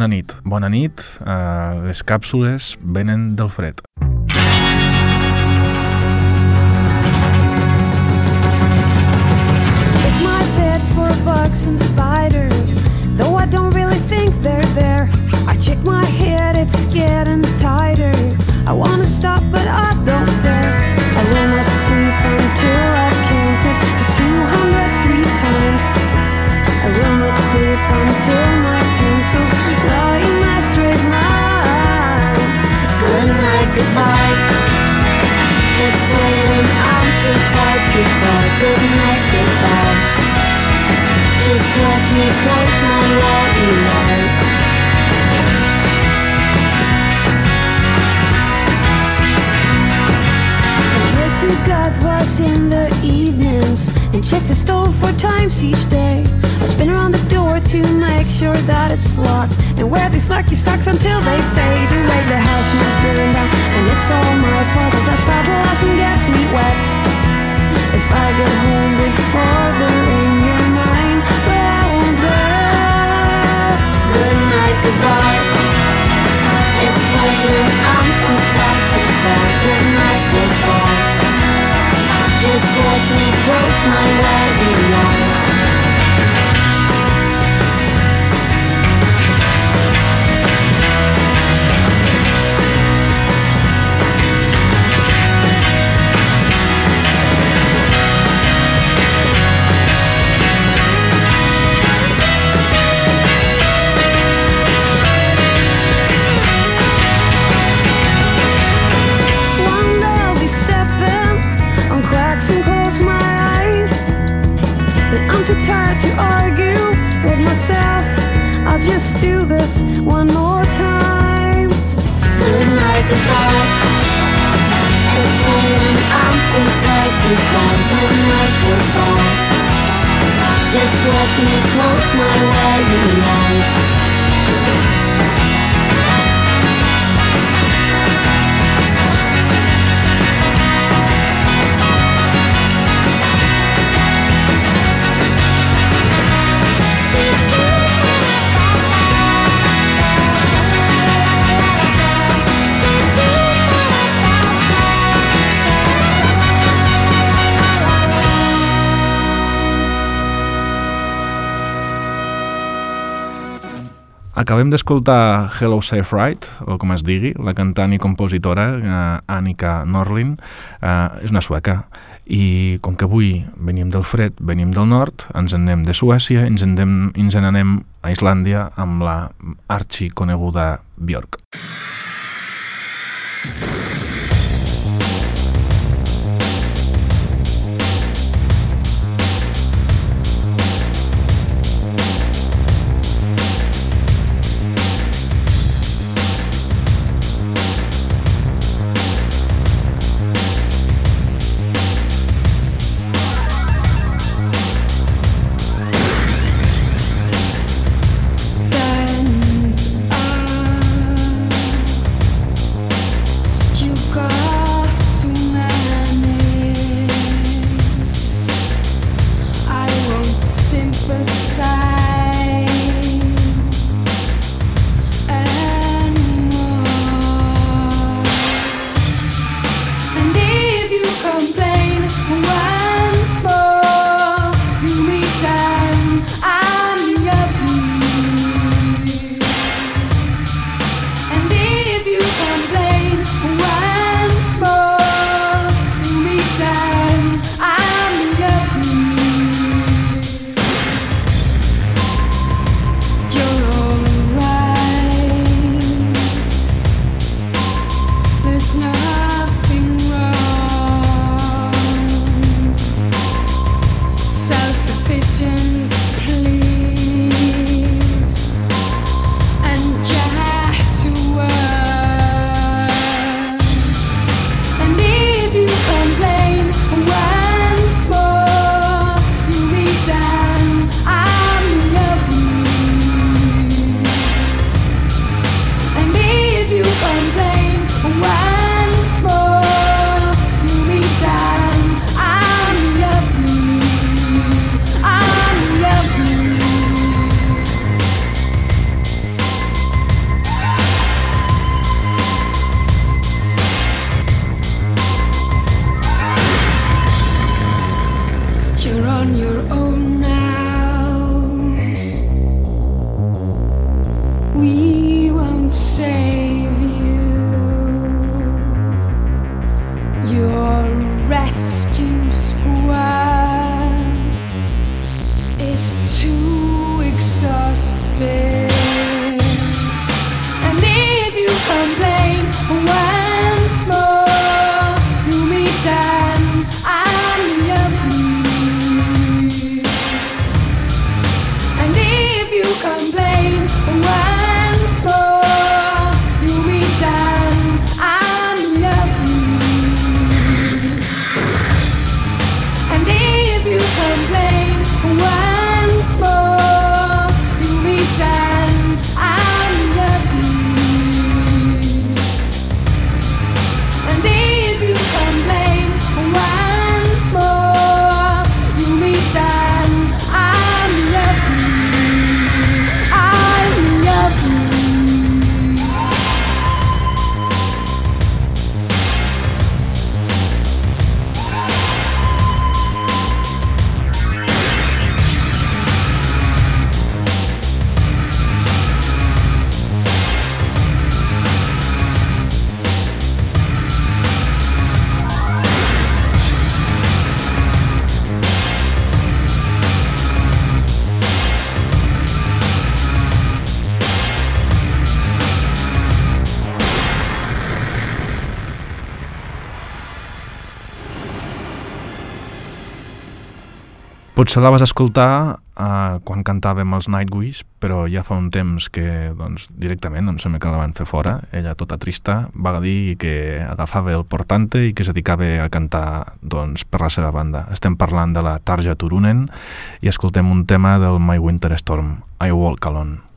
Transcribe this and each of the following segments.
Bona nit, bona nit. Uh, les càpsules venen del fred. Check my bed for bugs and spiders, though I don't really think they're there. I check my head, it's getting tighter. I wanna stop, but I don't dare. I will not sleep until I've counted to 203 times. I will not sleep until my pencils goodbye. It's late and I'm too tired to goodbye. Just let me close my lonely eyes. To God twice in the evenings and check the stove for times each day. Spin around the door to make sure that it's locked and wear these lucky socks until they fade away. The house might burn down and it's all my fault if that bottle doesn't get me wet. If I get home before the rain, you're mine, but I won't bet. Good night, goodbye. It's and I'm too tired to cry. Good night, goodbye. Just let me close my weary eyes. Acabem d'escoltar Hello Safe Right, o com es digui, la cantant i compositora eh, Annika Norlin, eh, és una sueca. I com que avui venim del fred, venim del nord, ens en anem de Suècia, ens en, anem, ens en anem a Islàndia amb la archi coneguda Björk. Potser la vas escoltar uh, quan cantàvem els Nightwish, però ja fa un temps que doncs, directament em sembla que la van fer fora. Ella, tota trista, va dir que agafava el portante i que es dedicava a cantar doncs, per la seva banda. Estem parlant de la Tarja Turunen i escoltem un tema del My Winter Storm, I Walk Alone.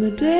the day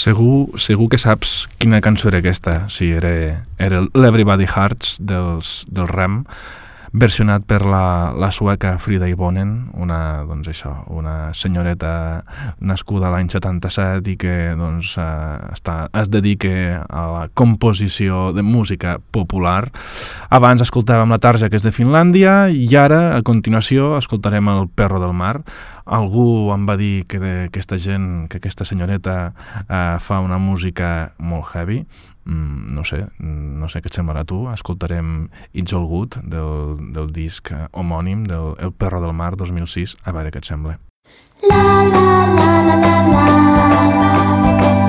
Segur, segur que saps quina cançó era aquesta, si era, era l'Everybody Hearts dels, del Rem, versionat per la, la sueca Frida Ivonen, una, doncs això, una senyoreta nascuda l'any 77 i que doncs, eh, està, es dedica a la composició de música popular. Abans escoltàvem la Tarja, que és de Finlàndia, i ara, a continuació, escoltarem el Perro del Mar. Algú em va dir que de, aquesta gent, que aquesta senyoreta eh, fa una música molt heavy, mm, no sé, no sé què et semblarà tu, escoltarem It's All Good del, del disc homònim del El Perro del Mar 6, a veure què et sembla. La, la, la, la, la, la.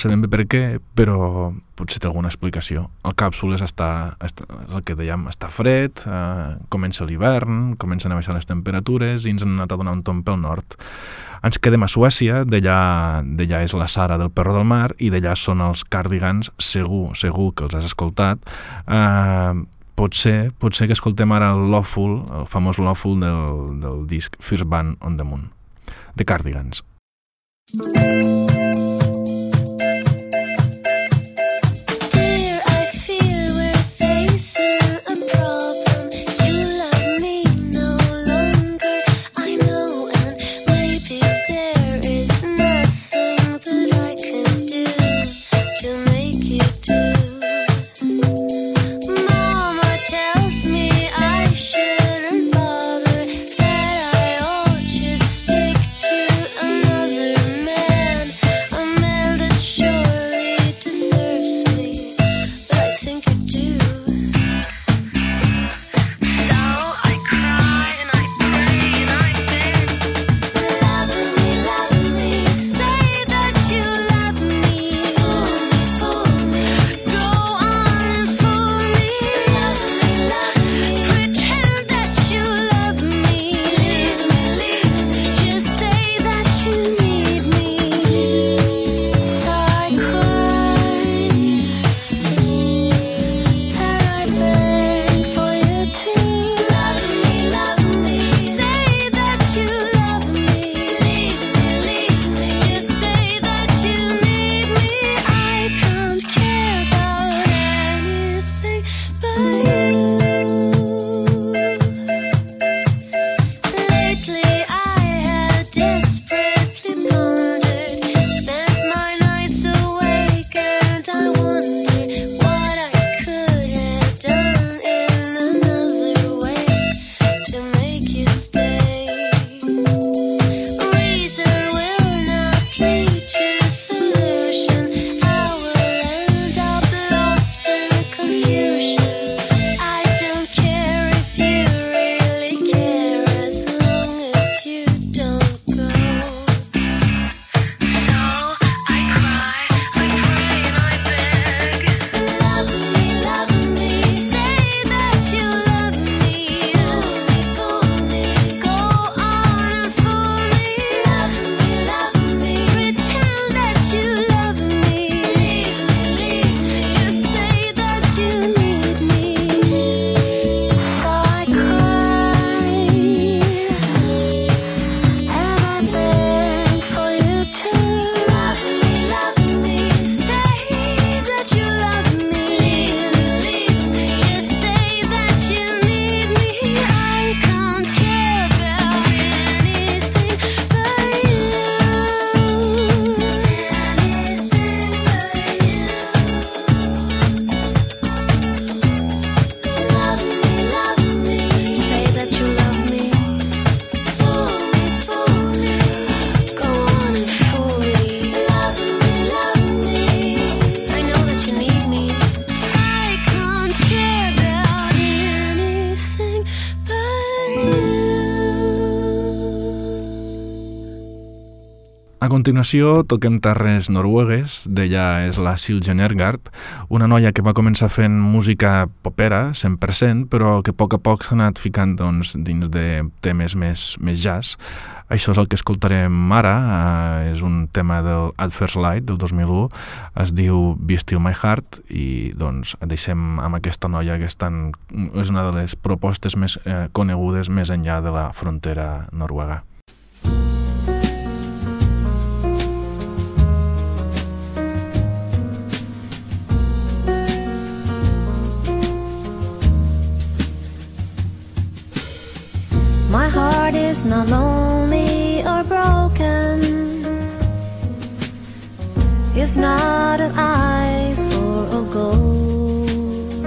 sé ben bé per què, però potser té alguna explicació. El càpsul és, està, està, és el que dèiem, està fred, eh, comença l'hivern, comencen a baixar les temperatures i ens han anat a donar un tomb pel nord. Ens quedem a Suècia, d'allà és la Sara del Perro del Mar i d'allà són els Cardigans, segur, segur que els has escoltat. Eh, potser, potser que escoltem ara el lòful, el famós lòful del, del disc First Band on the Moon, de Cardigans. Música continuació toquem terres noruegues, d'ella és la Silje Nergard, una noia que va començar fent música popera, 100%, però que a poc a poc s'ha anat ficant doncs, dins de temes més, més jazz. Això és el que escoltarem ara, eh, és un tema del At First Light del 2001, es diu Be Still My Heart i doncs deixem amb aquesta noia que és, tan, és una de les propostes més eh, conegudes més enllà de la frontera noruega. My is not lonely or broken. It's not of ice or of gold.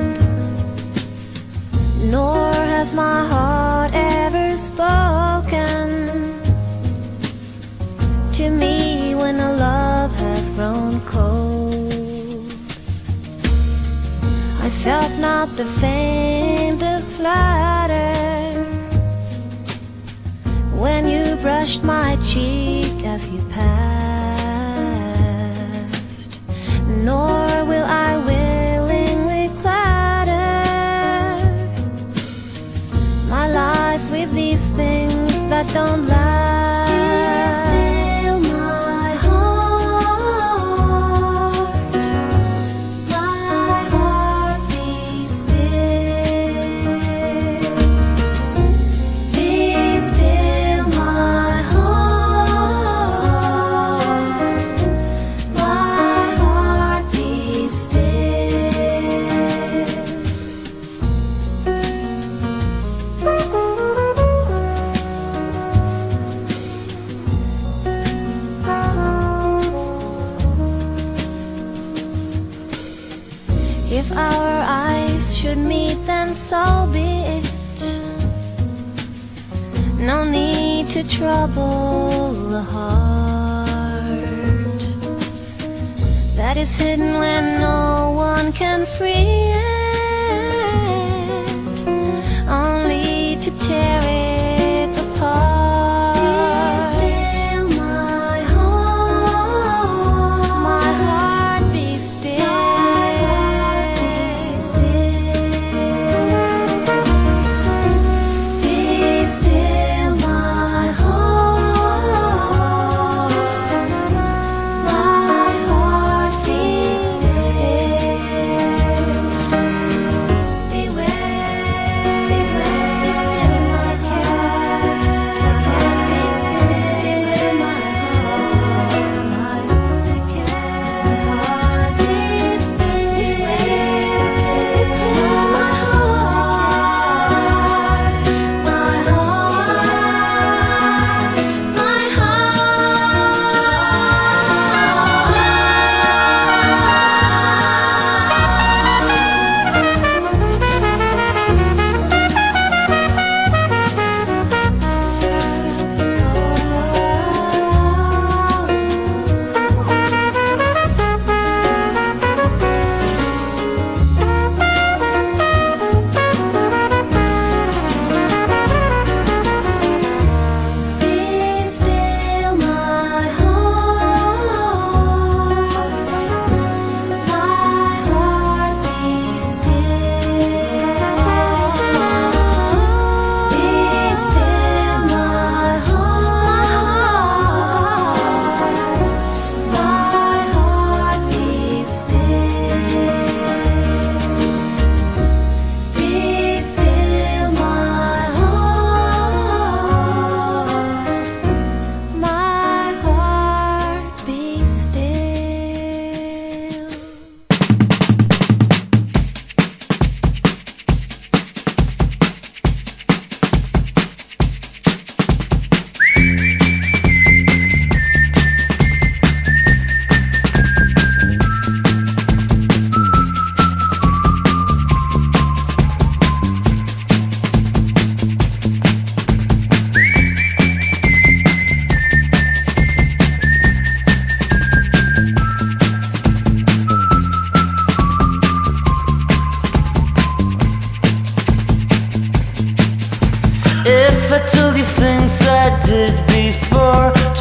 Nor has my heart ever spoken to me when a love has grown cold. I felt not the faintest flutter when you brushed my cheek as you passed. Nor will I willingly clatter my life with these things that don't last. To trouble the heart that is hidden when no one can free it. Only to tear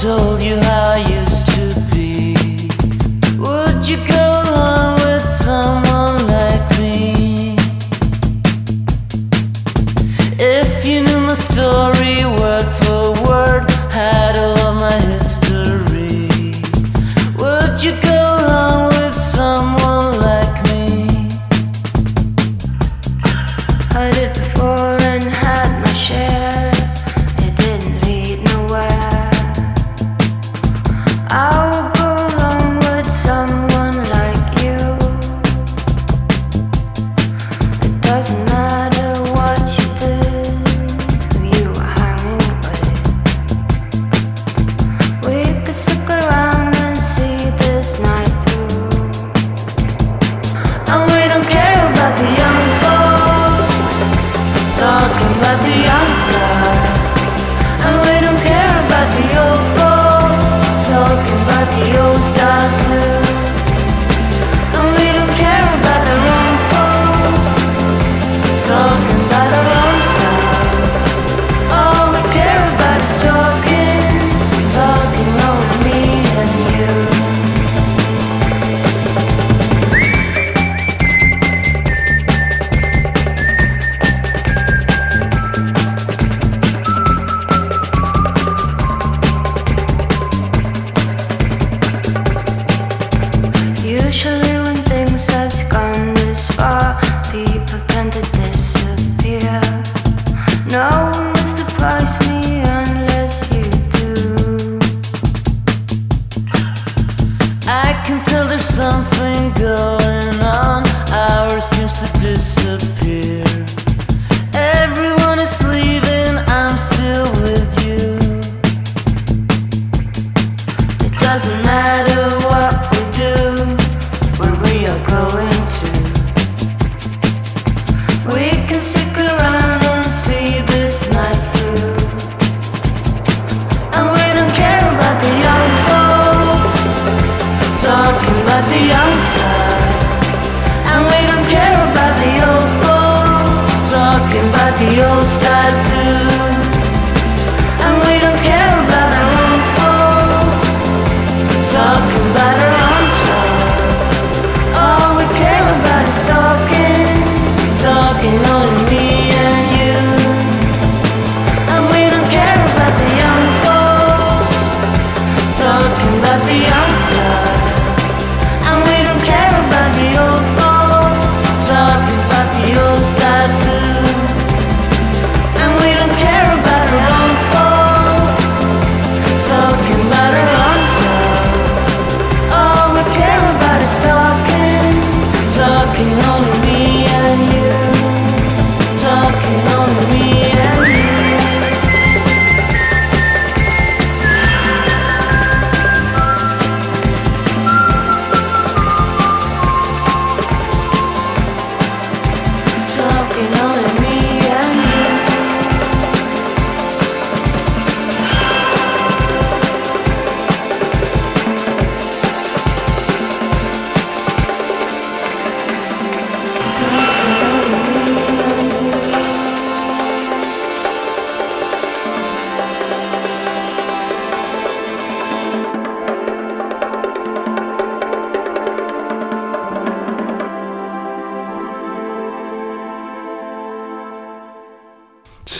told you how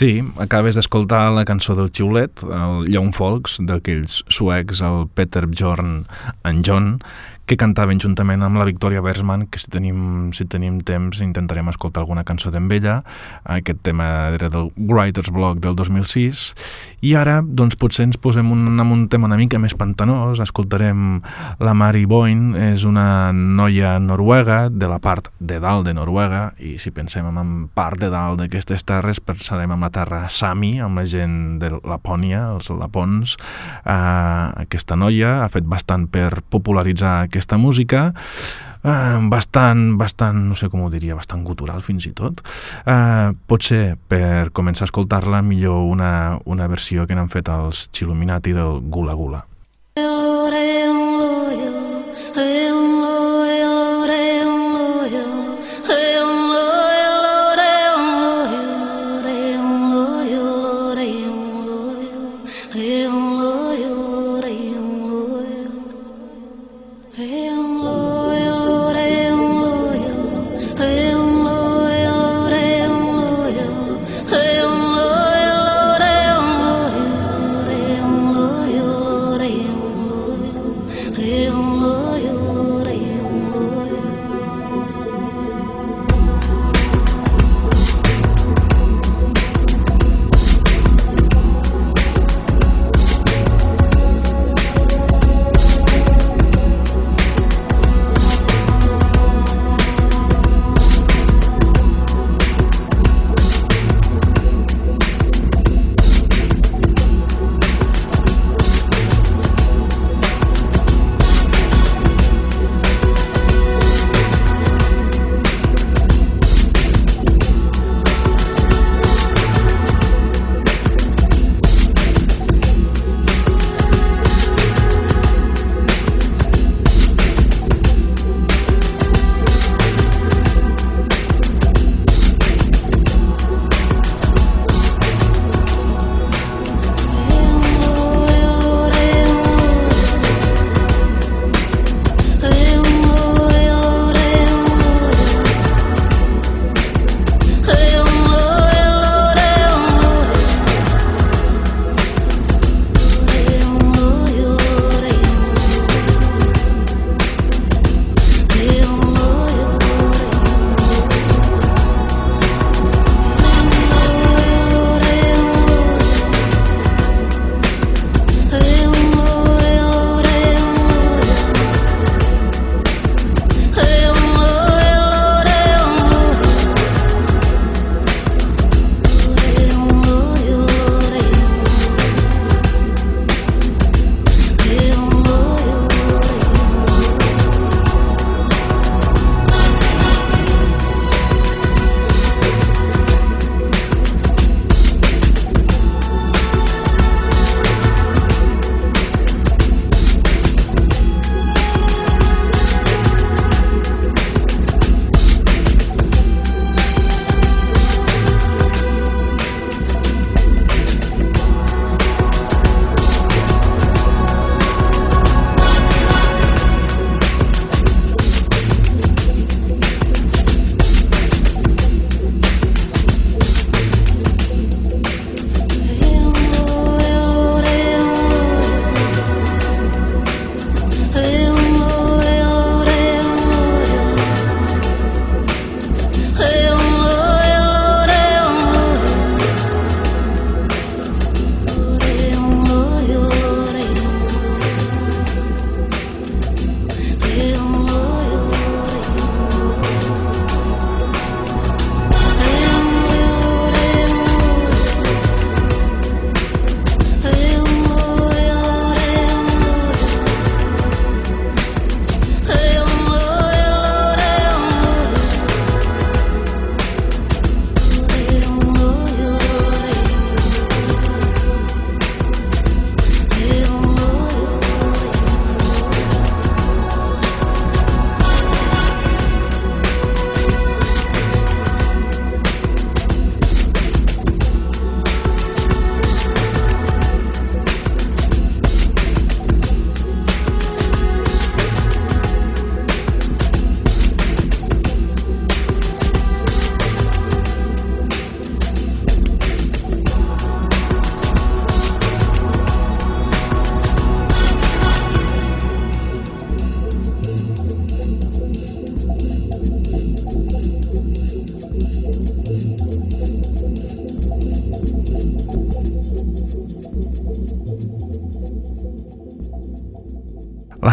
Sí, acabes d'escoltar la cançó del xiulet, el Young Folks, d'aquells suecs, el Peter Bjorn en John, que cantaven juntament amb la Victoria Bersman, que si tenim, si tenim temps intentarem escoltar alguna cançó d'en ella. Aquest tema era del Writer's Block del 2006. I ara, doncs, potser ens posem un, amb un tema una mica més pantanós. Escoltarem la Mari Boyne, és una noia noruega, de la part de dalt de Noruega, i si pensem en part de dalt d'aquestes terres, pensarem en la terra Sami, amb la gent de Lapònia, els lapons. Uh, aquesta noia ha fet bastant per popularitzar aquesta música, uh, bastant, bastant, no sé com ho diria, bastant gutural fins i tot. Uh, potser per començar a escoltar-la millor una, una versió que n'han fet els Chiluminati del Gula Gula. Hey,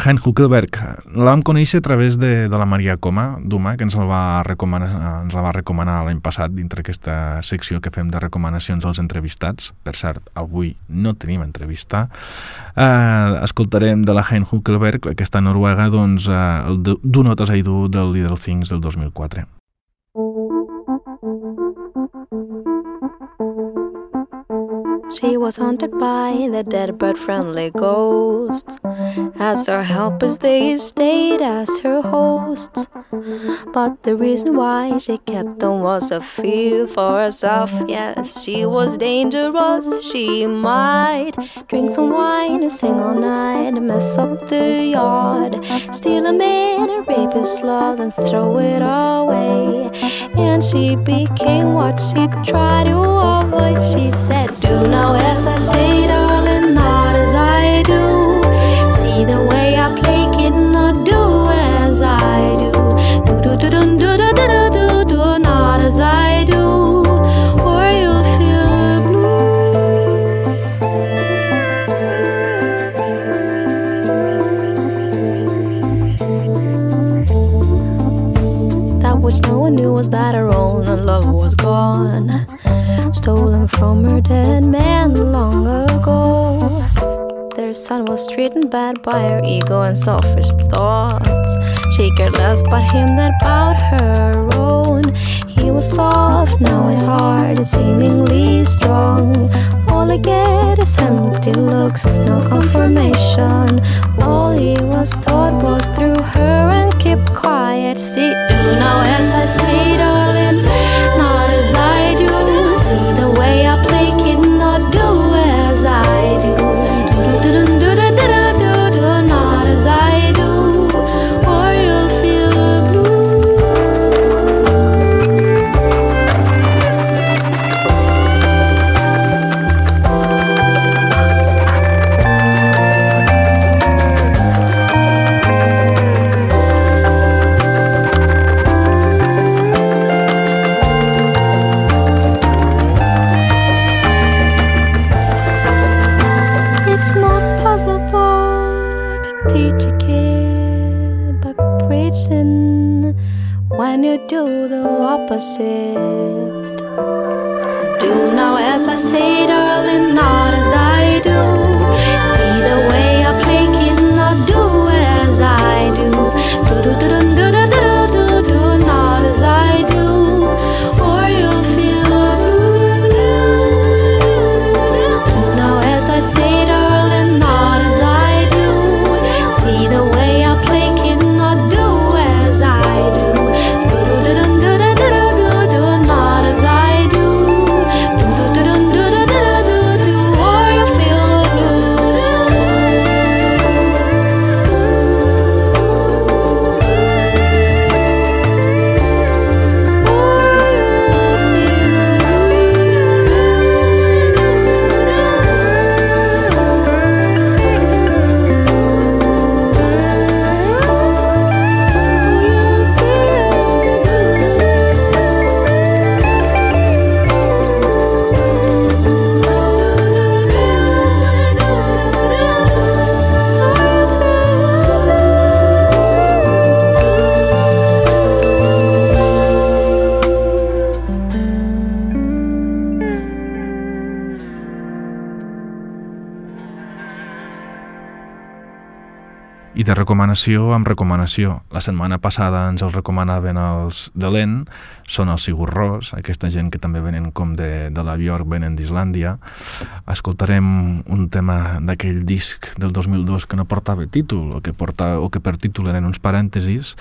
Hein Huckelberg la vam conèixer a través de, de la Maria Coma, Duma, que ens la va recomanar, ens la va recomanar l'any passat dintre aquesta secció que fem de recomanacions als entrevistats. Per cert, avui no tenim entrevista. Eh, escoltarem de la Hein Huckelberg, aquesta noruega, doncs, eh, el Do Not As I Do del Little Things del 2004. She was haunted by the dead but friendly ghosts. As her helpers, they stayed as her hosts. But the reason why she kept them was a fear for herself. Yes, she was dangerous. She might drink some wine and sing all night, mess up the yard, steal a man and rape his love, then throw it away. And she became what she tried to avoid. She said, now as I stayed stolen from her dead man long ago. Their son was treated bad by her ego and selfish thoughts. She cared less about him than about her own. He was soft, now his heart is seemingly strong. All I get is empty looks, no confirmation. All he was taught was through her and keep quiet. See, do now as I say, darling, I de recomanació amb recomanació. La setmana passada ens els recomanaven els de l'EN, són els Sigur aquesta gent que també venen com de, de la Bjork, venen d'Islàndia. Escoltarem un tema d'aquell disc del 2002 que no portava títol, o que, porta, o que per títol eren uns parèntesis.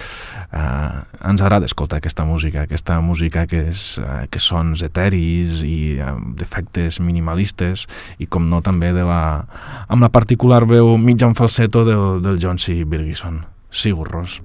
Eh, ens agrada escoltar aquesta música, aquesta música que, és, eh, que sons eteris i eh, d'efectes minimalistes i com no també de la, amb la particular veu mig en falseto del, del John C. Pasi Birgisson, Sigur Ross.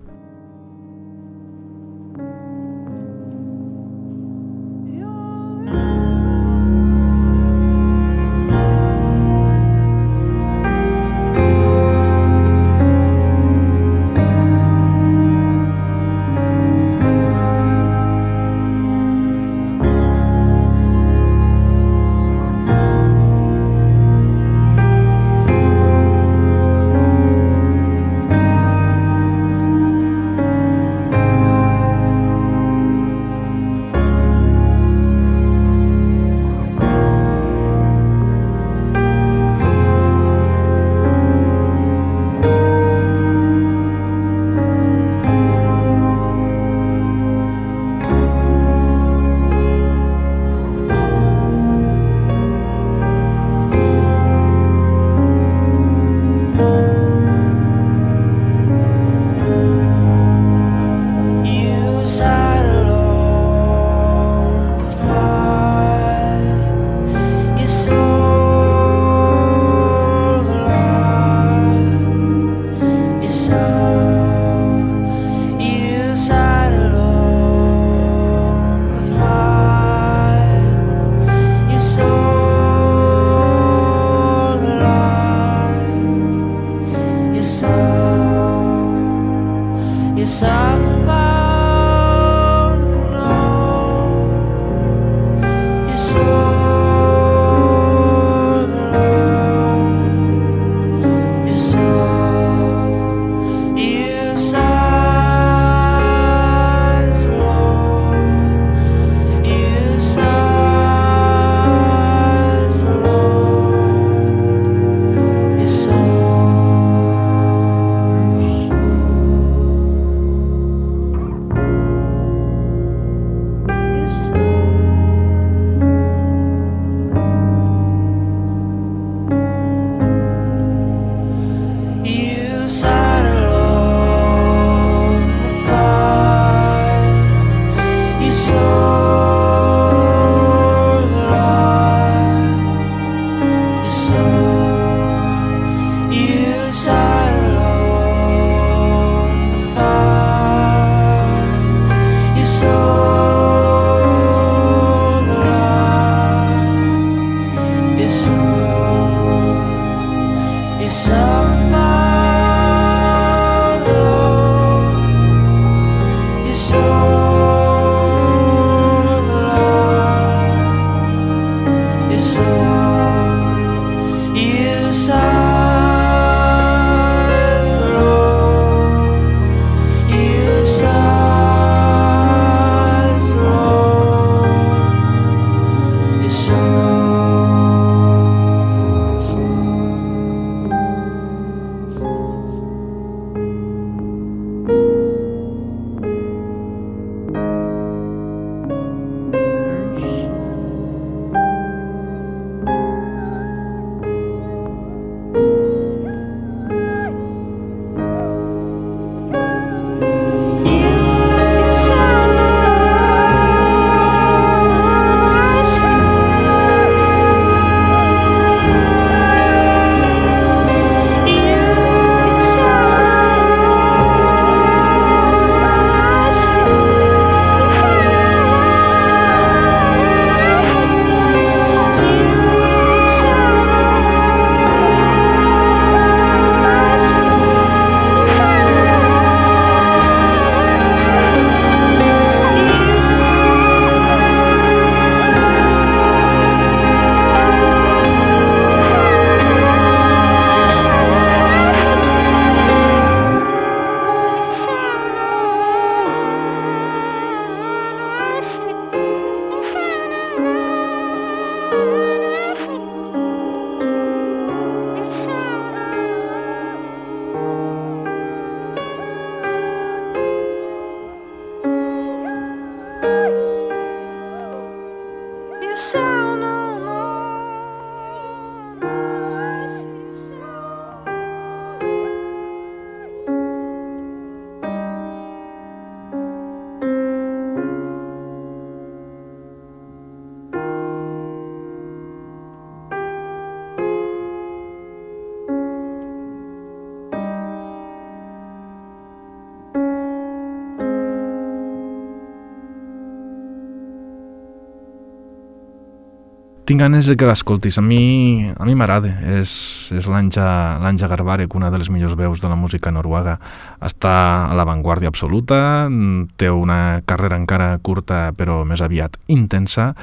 tinc ganes de que l'escoltis. A mi a mi m'agrada. És, és l'Anja Garbarek, una de les millors veus de la música noruega. Està a l'avantguàrdia absoluta, té una carrera encara curta, però més aviat intensa.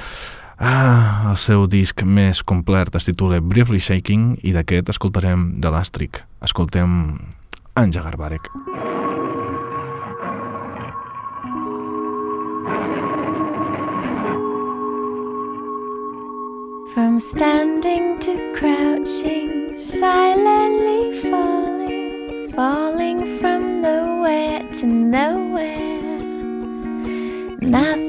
Ah, el seu disc més complet es titula Briefly Shaking i d'aquest escoltarem The Lastric. Escoltem Anja Garbarek. Anja Garbarek. From standing to crouching, silently falling, falling from nowhere to nowhere. Nothing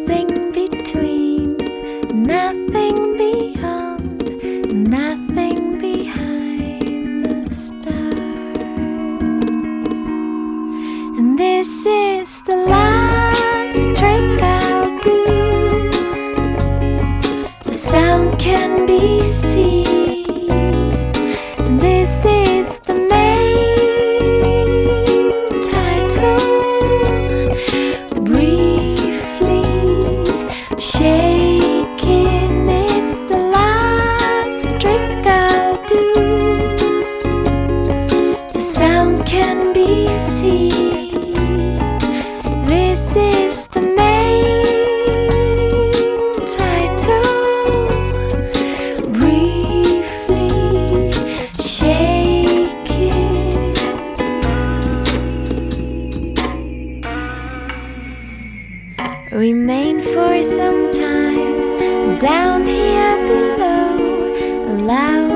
rain for some time down here below. Allow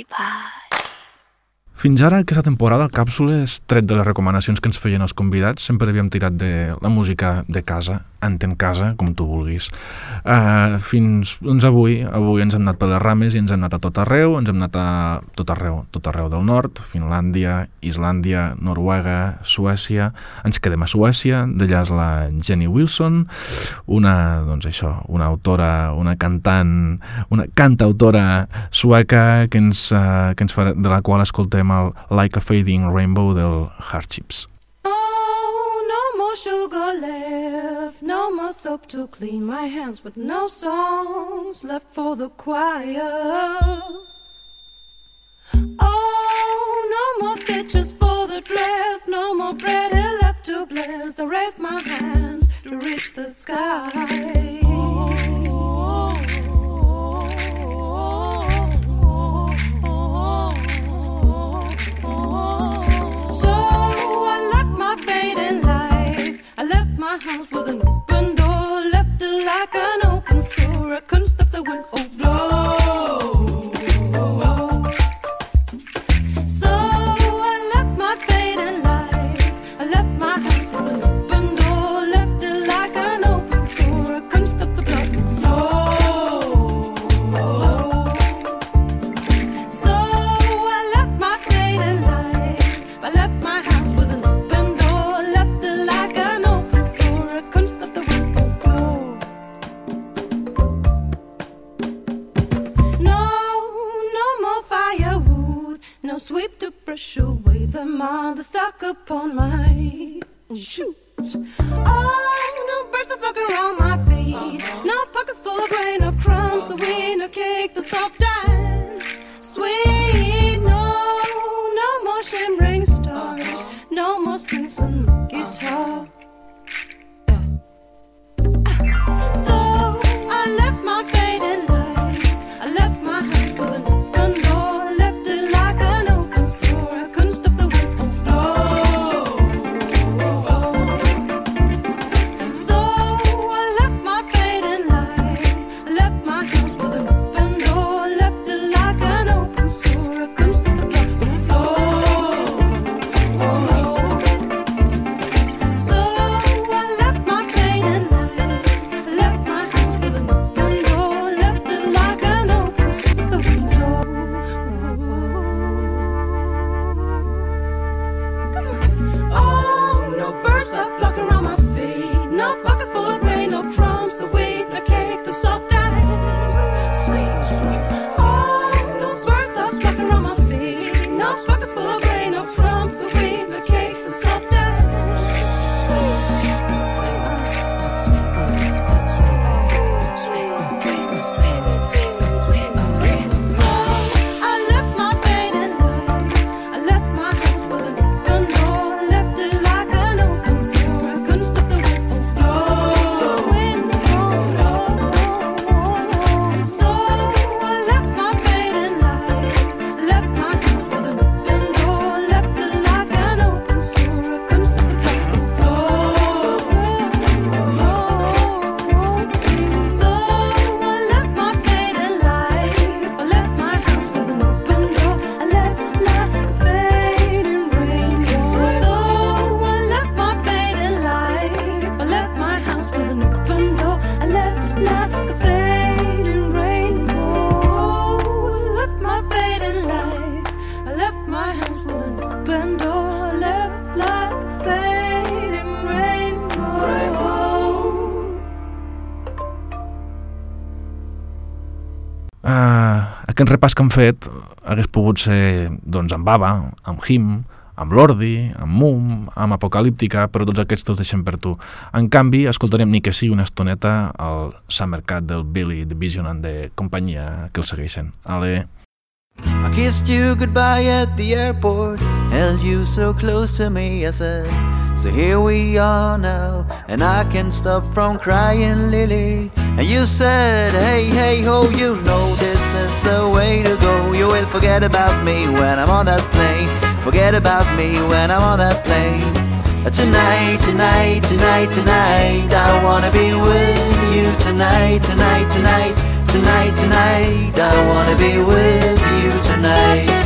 everybody. Fins ara, aquesta temporada, el Càpsules, tret de les recomanacions que ens feien els convidats, sempre havíem tirat de la música de casa, entén casa, com tu vulguis. Uh, fins doncs avui, avui ens hem anat per les rames i ens hem anat a tot arreu, ens hem anat a tot arreu, tot arreu del nord, Finlàndia, Islàndia, Noruega, Suècia, ens quedem a Suècia, d'allà és la Jenny Wilson, una, doncs això, una autora, una cantant, una cantautora sueca que ens, uh, que ens fa, de la qual escoltem el Like a Fading Rainbow del Hardships. Oh, no more sugar left, no more soap to clean my hands, with no songs left for the choir. Oh, no more stitches for the dress, no more bread left to bless. I raise my hands to reach the sky. My house with an open door, left it like an open sore. I couldn't stop the wind. Upon my shoes. Aquest repàs que hem fet hagués pogut ser doncs, amb Baba, amb Him, amb Lordi, amb Mum, amb Apocalíptica, però tots aquests te'ls deixem per tu. En canvi, escoltarem ni que sigui una estoneta al Summer Cat del Billy Division and de companyia que el segueixen. Ale, I kissed you goodbye at the airport, held you so close to me. I said, So here we are now, and I can't stop from crying, Lily. And you said, Hey, hey, ho, you know this is the way to go. You will forget about me when I'm on that plane. Forget about me when I'm on that plane. Tonight, tonight, tonight, tonight, I wanna be with you tonight, tonight, tonight. tonight, tonight. I wanna be with you tonight.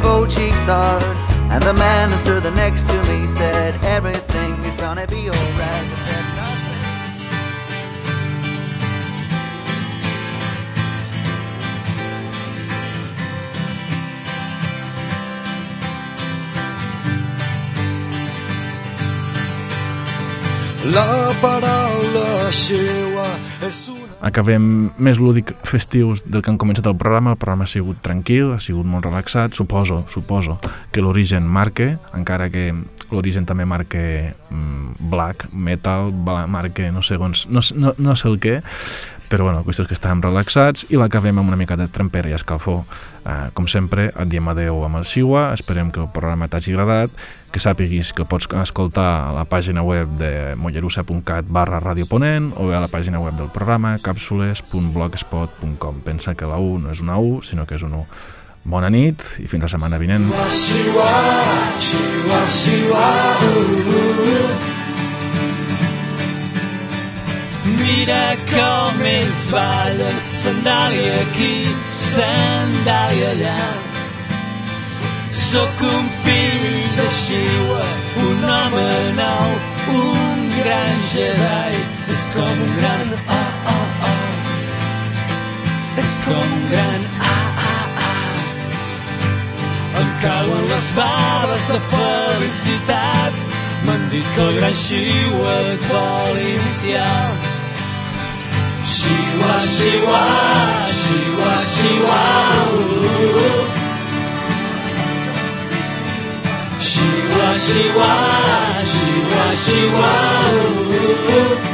My both cheeks hard. And the man who stood next to me said, Everything is gonna be alright. I said, "Nothing." La paraula seva és una... Acabem més lúdic festius del que han començat el programa. El programa ha sigut tranquil, ha sigut molt relaxat. Suposo, suposo que l'origen marque, encara que l'origen també marque mm, black, metal, marque no sé, no, no, no sé el què, però bueno, la qüestió és que estàvem relaxats i l'acabem amb una mica de trempera i escalfor. Uh, com sempre, et diem adeu amb el Siwa, esperem que el programa t'hagi agradat, que sàpiguis que pots escoltar a la pàgina web de mollerussa.cat barra radioponent o bé a la pàgina web del programa càpsules.blogspot.com Pensa que la U no és una U, sinó que és un U. Bona nit i fins la setmana vinent. Shiwa, shiwa, shiwa, uh, uh. Mira com ells ballen, sandàlia aquí, sandàlia allà. Sóc un fill de Shiwa, un home nou, un gran Jedi. És com un gran ah, ah, ah. És com un gran ah, ah, ah. Em cauen les bales de felicitat. M'han dit que el gran Shiwa et vol iniciar. 是我是我是我是我是我是我是我是我